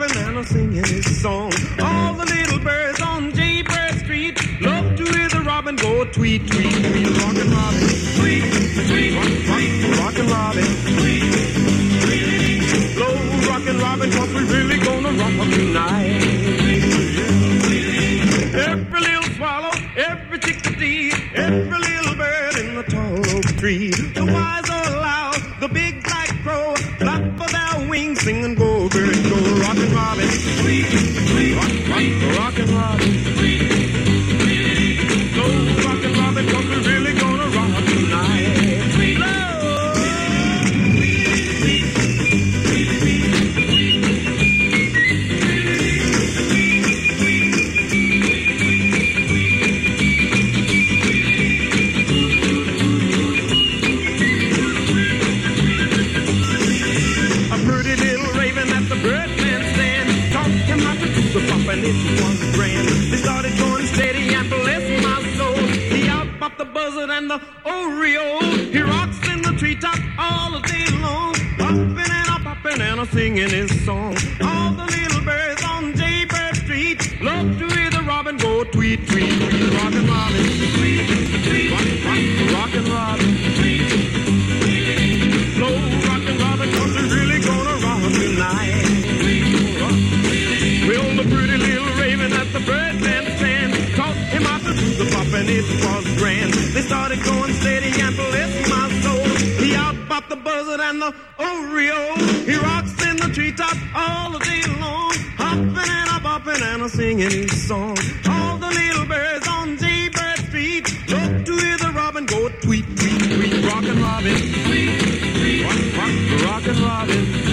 and a singing his song. All the little birds on Jaybird Street love to hear the robin go tweet, tweet, tweet. Rockin' Robin, tweet, tweet, rock, rockin' Robin, tweet, tweet. Blow rockin' Robin, cause we really gonna rock up tonight. Every little swallow, every chickadee, every little bird in the tall oak tree. The wise or loud, the big black crow, flap of their wings, sing and go, bird, rockin' Robin, rock, rock, rockin' Robin, tweet, tweet. Go, rockin' Robin, cause we really gonna rock tonight. Tweet, A little raven at the birdman it was grand. They started going steady and bless my soul. He out the buzzard and the Oreo. He rocks in the treetop all day long, popping and a popping and a singing his song. All the little birds on Jaybird Street love to hear the robin go tweet tweet tweet, rockin' robin, tweet tweet, rock rock, and it was grand. They started going steady and bless my soul. He outbopped the buzzard and the Oreo. He rocks in the treetop all day long, hopping and a bopping and a singing his song. All the little birds on Jaybird Street love to hear the robin go tweet, tweet, tweet, rockin' robin, tweet, tweet, rock, rock, rockin' robin.